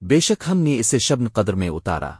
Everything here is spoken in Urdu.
بے شک ہم نے اسے شبن قدر میں اتارا۔